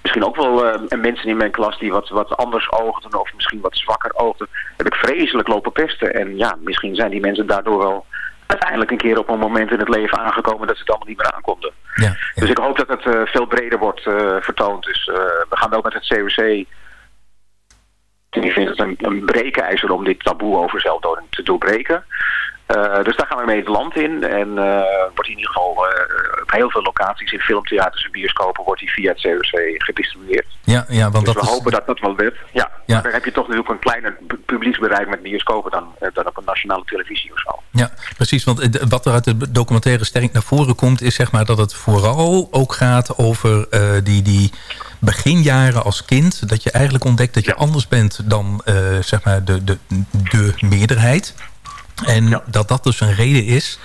misschien ook wel eh, mensen in mijn klas die wat, wat anders oogden of misschien wat zwakker oogden, heb ik vreselijk lopen pesten. En ja, misschien zijn die mensen daardoor wel uiteindelijk een keer op een moment in het leven aangekomen dat ze het allemaal niet meer aankonden. Dus ik hoop dat het veel breder wordt vertoond. Dus we gaan wel met het COC en ik vind het een, een breekijzer om dit taboe over zelfdoding te doorbreken. Eh, dus daar gaan we mee het land in. En eh, wordt in ieder geval eh, op heel veel locaties in filmtheaters en bioscopen wordt die via het COC gedistribueerd. Ja, ja want dus dat we is... hopen dat dat wel lukt. Ja, Ja. maar dan heb je toch natuurlijk een kleiner pu- publieksbereik met bioscopen dan, dan op een nationale televisie of zo. Ja, precies. Want wat er uit de documentaire sterk naar voren komt... is zeg maar dat het vooral ook gaat over die, die beginjaren als kind. Dat je eigenlijk ontdekt dat je anders bent dan eh, zeg maar de, de, de meerderheid. En dat dat dus een reden is...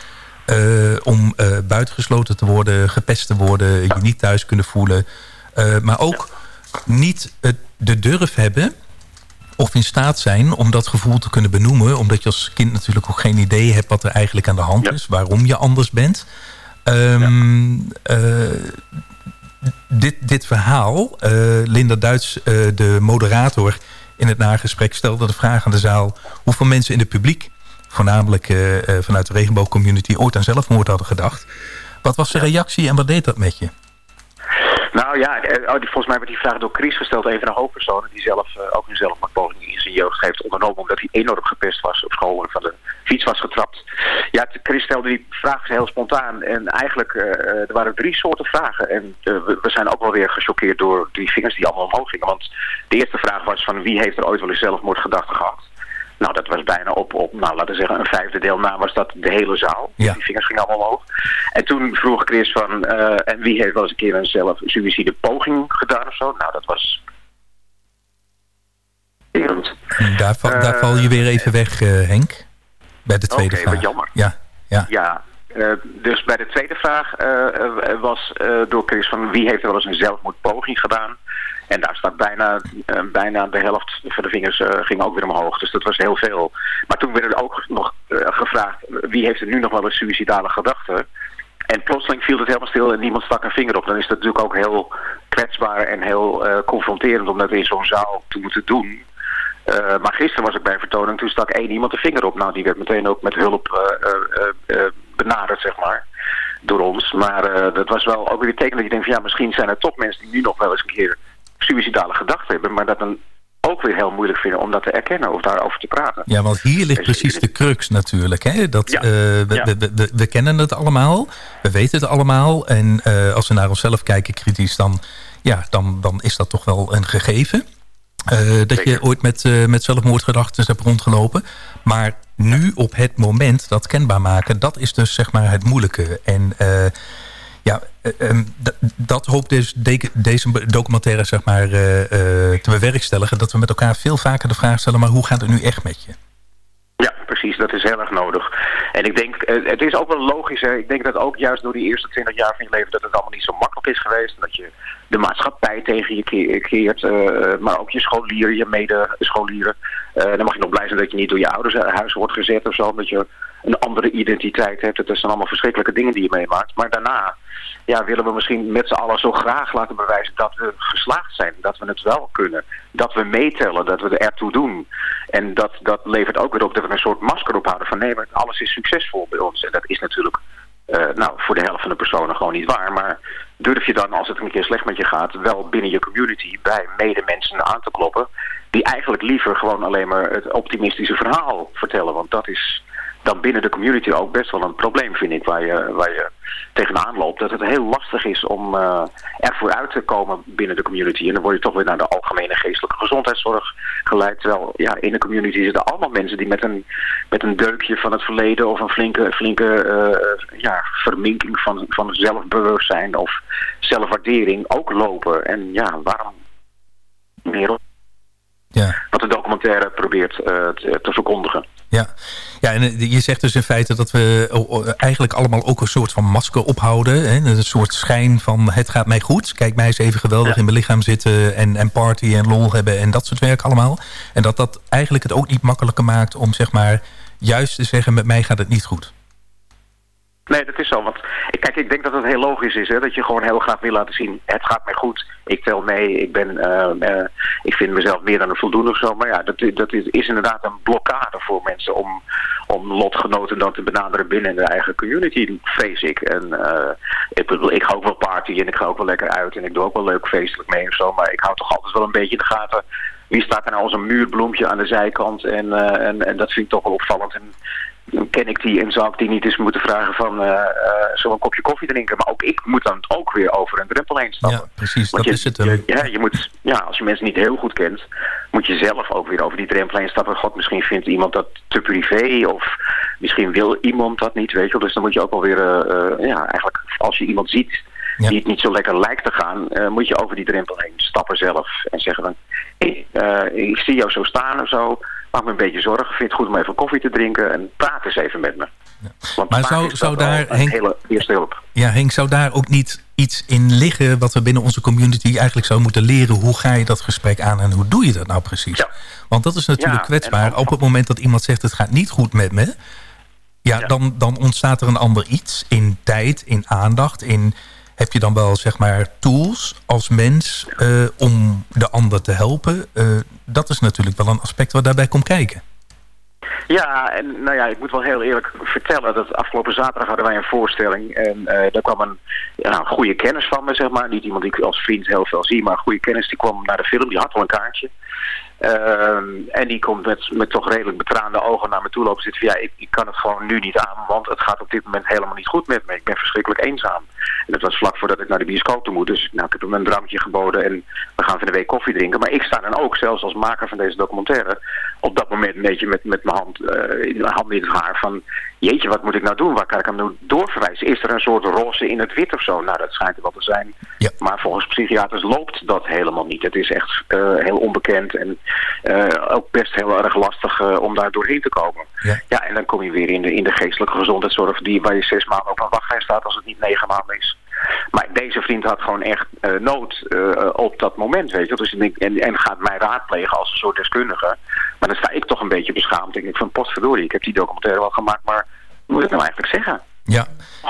eh, om eh, buitengesloten te worden, gepest te worden... je niet thuis kunnen voelen. maar ook niet de durf hebben of in staat zijn om dat gevoel te kunnen benoemen. Omdat je als kind natuurlijk ook geen idee hebt wat er eigenlijk aan de hand is. Waarom je anders bent. Ehm, eh, dit, dit verhaal, eh, Linda Duits, eh, de moderator in het nagesprek... stelde de vraag aan de zaal... hoeveel mensen in het publiek voornamelijk eh, vanuit de regenboogcommunity... ooit aan zelfmoord hadden gedacht. Wat was de reactie en wat deed dat met je? Nou ja, eh, oh, volgens mij werd die vraag door Chris gesteld, een van de die zelf eh, ook een zelfmoordpoging in zijn jeugd heeft ondernomen, omdat hij enorm gepest was op school en van de fiets was getrapt. Ja, Chris stelde die vraag heel spontaan en eigenlijk, eh, er waren drie soorten vragen en we, zijn ook wel weer gechoqueerd door die vingers die allemaal omhoog gingen. Want de eerste vraag was van wie heeft er ooit wel eens zelfmoordgedachten gehad? Nou, dat was bijna op, op nou, laten we zeggen, een vijfde deel na was dat de hele zaal. Ja. Die vingers gingen allemaal omhoog. En toen vroeg Chris van, eh, en wie heeft wel eens een keer een zelf-suïcide poging gedaan of zo? Nou, dat was... Daar, val- daar val je weer even weg, eh, Henk. Bij de tweede Oké, vraag. wat jammer. Ja, ja. Ja, eh, dus bij de tweede vraag eh, eh, was eh, door Chris van wie heeft er wel eens een zelfmoordpoging gedaan? En daar staat bijna, eh, bijna de helft van de vingers eh, ging ook weer omhoog. Dus dat was heel veel. Maar toen werd er ook nog eh, gevraagd wie heeft er nu nog wel eens suïcidale gedachten? En plotseling viel het helemaal stil en niemand stak een vinger op. Dan is dat natuurlijk ook heel kwetsbaar en heel confronterend om dat in zo'n zaal te moeten doen. Maar gisteren was ik bij een vertoning, toen stak één iemand de vinger op. Nou, die werd meteen ook met hulp benaderd, zeg maar, door ons. Maar dat was wel ook weer een teken dat je denkt van ja, misschien zijn er toch mensen die nu nog wel eens een keer suïcidale gedachten hebben, maar dat dan ook weer heel moeilijk vinden om dat te erkennen of daarover te praten. Ja, want hier ligt precies de crux natuurlijk. Hè? Dat, eh, we, we, we, we kennen het allemaal, we weten het allemaal. En eh, als we naar onszelf kijken kritisch, dan, ja, dan, dan is dat toch wel een gegeven. Eh, dat je ooit met, met zelfmoordgedachten hebt rondgelopen. Maar nu op het moment dat kenbaar maken, dat is dus zeg maar het moeilijke. En ja, eh, ehm, dat hoopt dus de- deze documentaire zeg maar, eh, eh, te bewerkstelligen. Dat we met elkaar veel vaker de vraag stellen, maar hoe gaat het nu echt met je? Ja, precies. Dat is heel erg nodig. En ik denk, het is ook wel logisch. Ik denk dat ook juist door die eerste 20 jaar van je leven... dat het allemaal niet zo makkelijk is geweest. En dat je de maatschappij tegen je ke- keert. maar ook je scholieren, je medescholieren. Eh dan mag je nog blij zijn dat je niet door je ouders uit huis wordt gezet of zo. Omdat je een andere identiteit hebt. Het zijn allemaal verschrikkelijke dingen die je meemaakt. Maar daarna ja, willen we misschien met z'n allen zo graag laten bewijzen dat we geslaagd zijn. Dat we het wel kunnen. Dat we meetellen, dat we er ertoe doen. En dat, dat levert ook weer op dat we een soort masker ophouden van nee, maar alles is succesvol bij ons. En dat is natuurlijk eh, nou, voor de helft van de personen gewoon niet waar. Maar durf je dan, als het een keer slecht met je gaat, wel binnen je community bij medemensen aan te kloppen. Die eigenlijk liever gewoon alleen maar het optimistische verhaal vertellen. Want dat is dan binnen de community ook best wel een probleem, vind ik, waar je, waar je tegenaan loopt. Dat het heel lastig is om eh er vooruit te komen binnen de community. En dan word je toch weer naar de algemene geestelijke gezondheidszorg geleid. Terwijl ja, in de community zitten allemaal mensen die met een, met een deukje van het verleden of een flinke, flinke eh, ja, verminking van, van zelfbewustzijn of zelfwaardering ook lopen. En ja, waarom meer op? Ja. Wat de documentaire probeert eh, te, te verkondigen. Ja, ja en eh, je zegt dus in feite dat we oh, eigenlijk allemaal ook een soort van masker ophouden. Hè? Een soort schijn van het gaat mij goed. Kijk mij eens even geweldig in mijn lichaam zitten en, en party en lol hebben en dat soort werk allemaal. En dat dat eigenlijk het ook niet makkelijker maakt om zeg maar juist te zeggen met mij gaat het niet goed. Nee, dat is zo. Want kijk, ik denk dat het heel logisch is. Hè, dat je gewoon heel graag wil laten zien. Het gaat mij goed. Ik tel mee. Ik, ben, eh, ik vind mezelf meer dan een voldoende of zo. Maar ja, dat, dat is, is inderdaad een blokkade voor mensen om, om lotgenoten dan te benaderen binnen de eigen community, vrees ik. En eh, ik, bedoel, ik ga ook wel party en ik ga ook wel lekker uit en ik doe ook wel leuk feestelijk mee of zo. Maar ik hou toch altijd wel een beetje in de gaten. Wie staat er nou als een muurbloempje aan de zijkant? En, eh, en, en dat vind ik toch wel opvallend. En ken ik die en zou ik die niet eens moeten vragen van eh, zo een kopje koffie drinken. Maar ook ik moet dan ook weer over een drempel heen stappen. Ja, precies. Want dat je, is het. je- ja, je moet, ja, als je mensen niet heel goed kent, moet je zelf ook weer over die drempel heen stappen. God, misschien vindt iemand dat te privé of misschien wil iemand dat niet, weet je wel. Dus dan moet je ook wel weer, eh, ja, eigenlijk als je iemand ziet die het niet zo lekker lijkt te gaan, moet je over die drempel heen stappen zelf en zeggen van, hey, eh, ik zie jou zo staan of zo, maak me een beetje zorgen, vind het goed om even koffie te drinken en praat eens even met me. Want Maar zou- zou daar, Henk- hele eerste hulp. Ja, Henk, zou daar ook niet iets in liggen... wat we binnen onze community eigenlijk zouden moeten leren? Hoe ga je dat gesprek aan en hoe doe je dat nou precies? Want dat is natuurlijk Ja, kwetsbaar. Op het moment dat iemand zegt het gaat niet goed met me... Ja, Dan, dan ontstaat er een ander iets in tijd, in aandacht... in heb je dan wel zeg maar tools als mens eh, om de ander te helpen? Eh, dat is natuurlijk wel een aspect wat daarbij komt kijken. Ja, en nou ja, ik moet wel heel eerlijk vertellen dat afgelopen zaterdag hadden wij een voorstelling. En eh, daar kwam een, goede kennis van me, zeg maar. Niet iemand die ik als vriend heel veel zie, maar een goede kennis. Die kwam naar de film, die had wel een kaartje. Ehm, en die komt met, met toch redelijk betraande ogen naar me toe lopen zitten. Van, ja, ik, ik kan het gewoon nu niet aan, want het gaat op dit moment helemaal niet goed met me. Ik ben verschrikkelijk eenzaam. En dat was vlak voordat ik naar de bioscoop toe moet. Dus nou, ik heb hem een drankje geboden en we gaan van de week koffie drinken. Maar ik sta dan ook, zelfs als maker van deze documentaire, op dat moment een beetje met, met mijn hand, uh, in, mijn hand in het haar van... Jeetje, wat moet ik nou doen? Waar kan ik hem nu doorverwijzen? Is er een soort roze in het wit of zo? Nou, dat schijnt er wel te zijn. Ja. Maar volgens psychiaters loopt dat helemaal niet. Het is echt uh, heel onbekend en uh, ook best heel erg lastig uh, om daar doorheen te komen. Ja. ja, en dan kom je weer in de, in de geestelijke gezondheidszorg die waar je zes maanden op een wachtlijst staat als het niet negen maanden is. Maar deze vriend had gewoon echt uh, nood uh, op dat moment, weet je. Dus ik en, en gaat mij raadplegen als een soort deskundige. Maar dan sta ik toch een beetje beschaamd. Denk ik van, potverdorie, ik heb die documentaire wel gemaakt, maar hoe moet ik nou eigenlijk zeggen? Ja,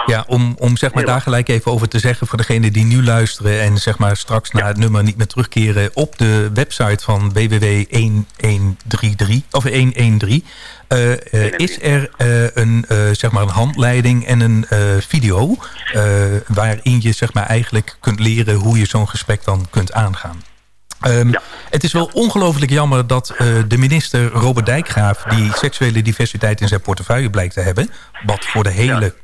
ja om, om zeg maar daar gelijk even over te zeggen voor degenen die nu luisteren... en zeg maar straks naar het nummer niet meer terugkeren... op de website van www.1133 of 113... Uh, uh, is er uh, een, zeg maar een handleiding en een video... waarin je zeg maar eigenlijk kunt leren hoe je zo'n gesprek dan kunt aangaan. Um, ja. Het is wel ongelooflijk jammer dat uh, de minister Robert Dijkgraaf... die seksuele diversiteit in zijn portefeuille blijkt te hebben... wat voor de hele.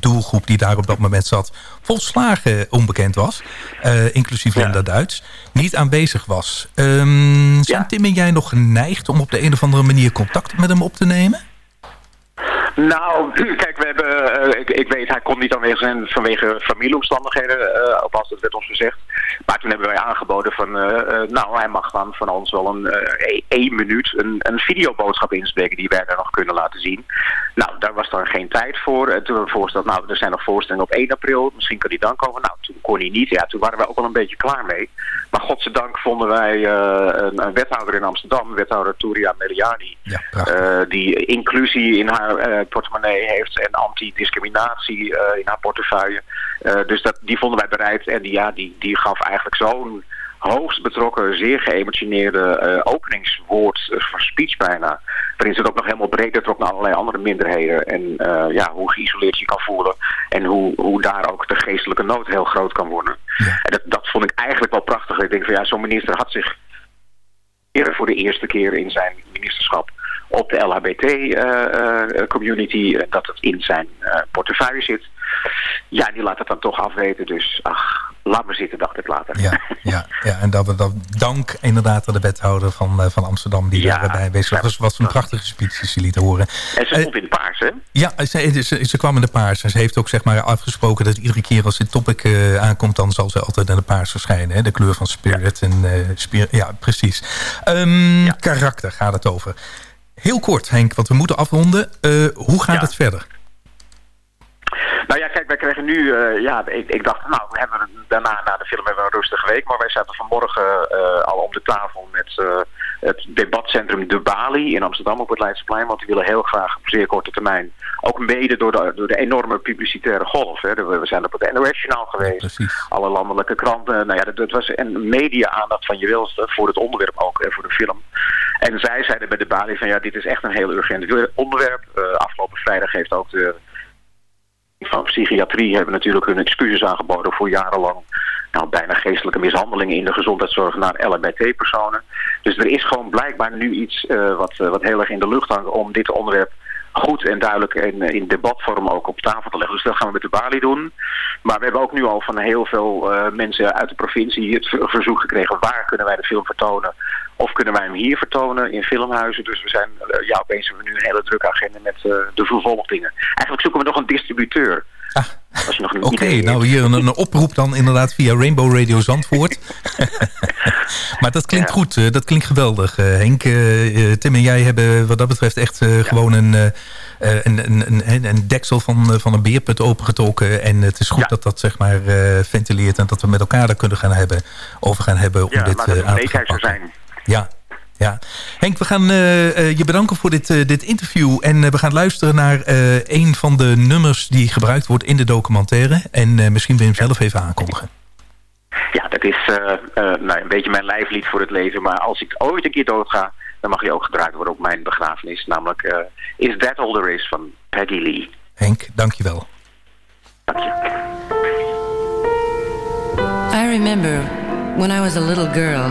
Doelgroep die daar op dat moment zat... volslagen onbekend was, uh, inclusief Linda ja. Duits... niet aanwezig was. Um, zijn Tim en jij nog geneigd om op de een of andere manier contact met hem op te nemen? Nou, kijk, we hebben, uh, ik, ik, weet, hij kon niet aanwezig zijn vanwege familieomstandigheden, uh, althans dat werd ons gezegd. Maar toen hebben wij aangeboden van, uh, nou, hij mag dan van ons wel een één minuut een, een videoboodschap inspreken die wij daar nog kunnen laten zien. Nou, daar was dan geen tijd voor. En toen we voorgesteld, nou, er zijn nog voorstellingen op 1 april, misschien kan hij dan komen. Nou, toen kon hij niet. Ja, toen waren we ook wel een beetje klaar mee. Maar godzijdank vonden wij een, een, wethouder in Amsterdam, wethouder Touria Meliani, ja, die inclusie in haar portemonnee heeft en anti-discriminatie in haar portefeuille. Dus dat, die vonden wij bereid en die, ja, die, die gaf eigenlijk zo'n hoogst betrokken, zeer geëmotioneerde uh, openingswoord voor speech bijna. Waarin ze het ook nog helemaal breder trok naar allerlei andere minderheden. En ja, hoe geïsoleerd je kan voelen. En hoe, hoe daar ook de geestelijke nood heel groot kan worden. Ja. En dat, dat vond ik eigenlijk wel prachtig. Ik denk van ja, zo'n minister had zich eerder voor de eerste keer in zijn ministerschap op de LHBT-community, uh, uh, dat het in zijn uh, portefeuille zit. Ja, die laat het dan toch afweten. Dus ach, laat me zitten, dacht ik later. Ja, ja, ja. en dat we dat dank inderdaad aan de wethouder van, van Amsterdam die ja, daarbij bezig was. was een prachtige speech die ze liet horen. En ze stond in de paars, hè? Ja, ze, ze, ze, kwam in de paars. En ze heeft ook zeg maar afgesproken dat iedere keer als dit topic aankomt... dan zal ze altijd in de paars verschijnen. Hè? De kleur van spirit. Ja, en, spirit, ja precies. Um, ja. Karakter gaat het over. Heel kort, Henk, want we moeten afronden. Uh, hoe gaat ja. het verder? Nou ja, kijk, wij kregen nu... Uh, ja, ik, ik, dacht, nou, we hebben daarna na de film hebben we een rustige week. Maar wij zaten vanmorgen uh, al om de tafel met het debatcentrum De Bali in Amsterdam op het Leidseplein. Want die willen heel graag op zeer korte termijn... ook mede door de, door de enorme publicitaire golf. Hè. We zijn op het NOS-journaal geweest. Ja, alle landelijke kranten. Nou ja, dat, was een media-aandacht van je wilste voor het onderwerp ook en voor de film. En zij zeiden bij de Bali van ja, dit is echt een heel urgent onderwerp. Afgelopen vrijdag heeft ook de van psychiatrie hebben natuurlijk hun excuses aangeboden voor jarenlang nou, bijna geestelijke mishandelingen in de gezondheidszorg naar LHBT-personen. Dus er is gewoon blijkbaar nu iets uh, wat, uh, wat heel erg in de lucht hangt om dit onderwerp goed en duidelijk in, in debatvorm ook op tafel te leggen. Dus dat gaan we met de Bali doen. Maar we hebben ook nu al van heel veel uh, mensen uit de provincie het verzoek gekregen... waar kunnen wij de film vertonen? Of kunnen wij hem hier vertonen in filmhuizen? Dus we zijn, uh, ja, opeens hebben we nu een hele drukke agenda met uh, de vervolgdingen. Eigenlijk zoeken we nog een distributeur. Ah, Oké, okay, nou hier een, een, oproep dan inderdaad via Rainbow Radio Zandvoort. maar dat klinkt ja. goed, uh, dat klinkt geweldig. Henk, uh, Tim en jij hebben wat dat betreft echt ja. gewoon een, een, een, een, een, deksel van, van een beerput opengetrokken. En het is goed ja. dat dat zeg maar ventileert en dat we met elkaar daar kunnen gaan hebben, over gaan hebben om dit aan te gaan zijn. Ja, ja. Henk, we gaan uh, uh, je bedanken voor dit, uh, dit interview. En we gaan luisteren naar een van de nummers die gebruikt wordt in de documentaire. En misschien wil je hem zelf even aankondigen. Ja, dat is nou, een beetje mijn lijflied voor het leven. Maar als ik ooit een keer dood ga, dan mag hij ook gedraaid worden op mijn begrafenis. Namelijk eh, Is That All There Is van Peggy Lee. Henk, dankjewel. I remember when I was a little girl,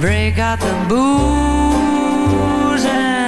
Break out the booze and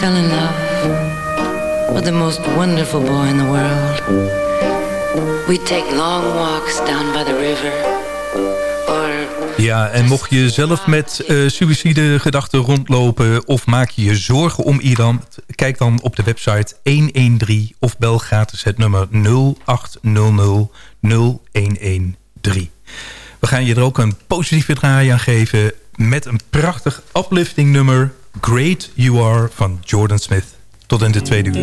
fell the most wonderful boy in the world. Take long walks down by the river. Ja, en mocht je zelf met uh, suïcidegedachten rondlopen... of maak je je zorgen om iemand... kijk dan op de website 113 of bel gratis het nummer 0800 0113. We gaan je er ook een positieve draai aan geven... met een prachtig uplifting nummer... Great You Are van Jordan Smith. Tot in de tweede uur.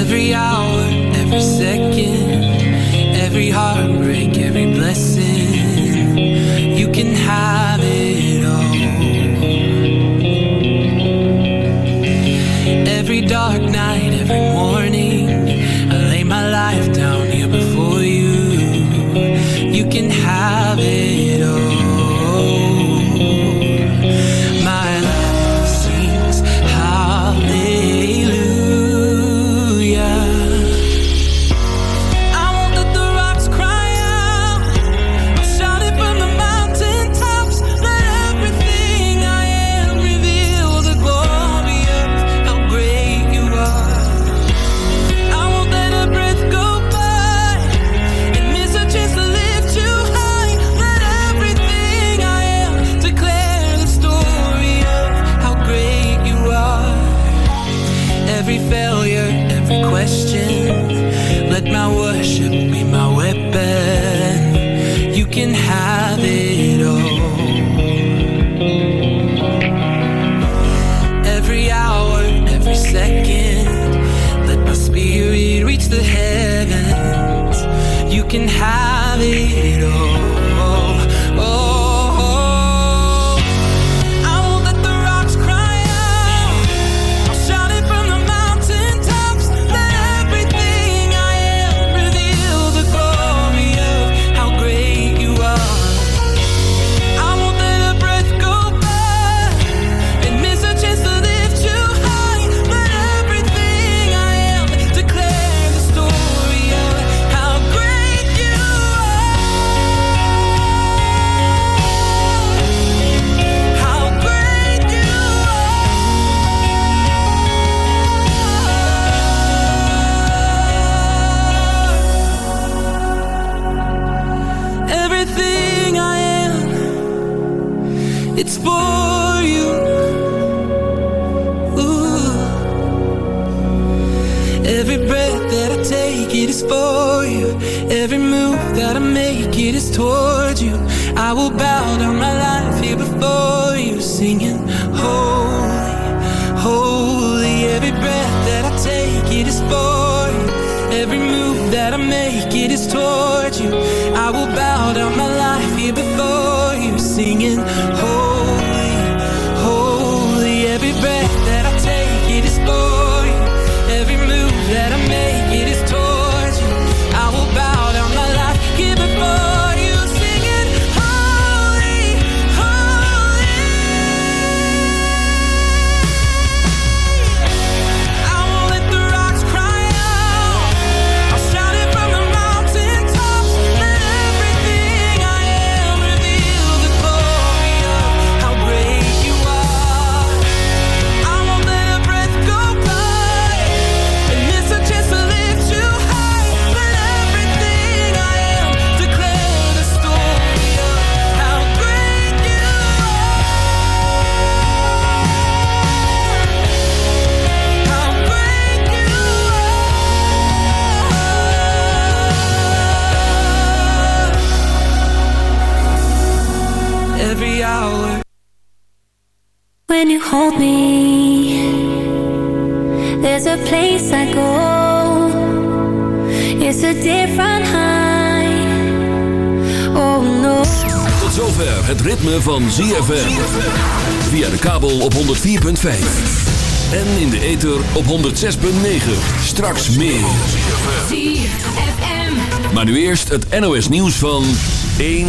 Every hour, every second, every heartbreak, every blessing, you can have dark night, every morning, Every breath that I take, it is for you. Every move that I make, it is towards you. I will bow down my life here before you, singing, Holy, holy. Every breath that I take, it is for you. Every move that I make, it is towards you. I will bow down my life here before you, singing, Holy, hold me, there's a place I go. It's a different high. Oh no. Tot zover het ritme van ZFM. Via de kabel op 104.5. En in de ether op 106.9. Straks meer. ZFM. Maar nu eerst het NOS nieuws van 1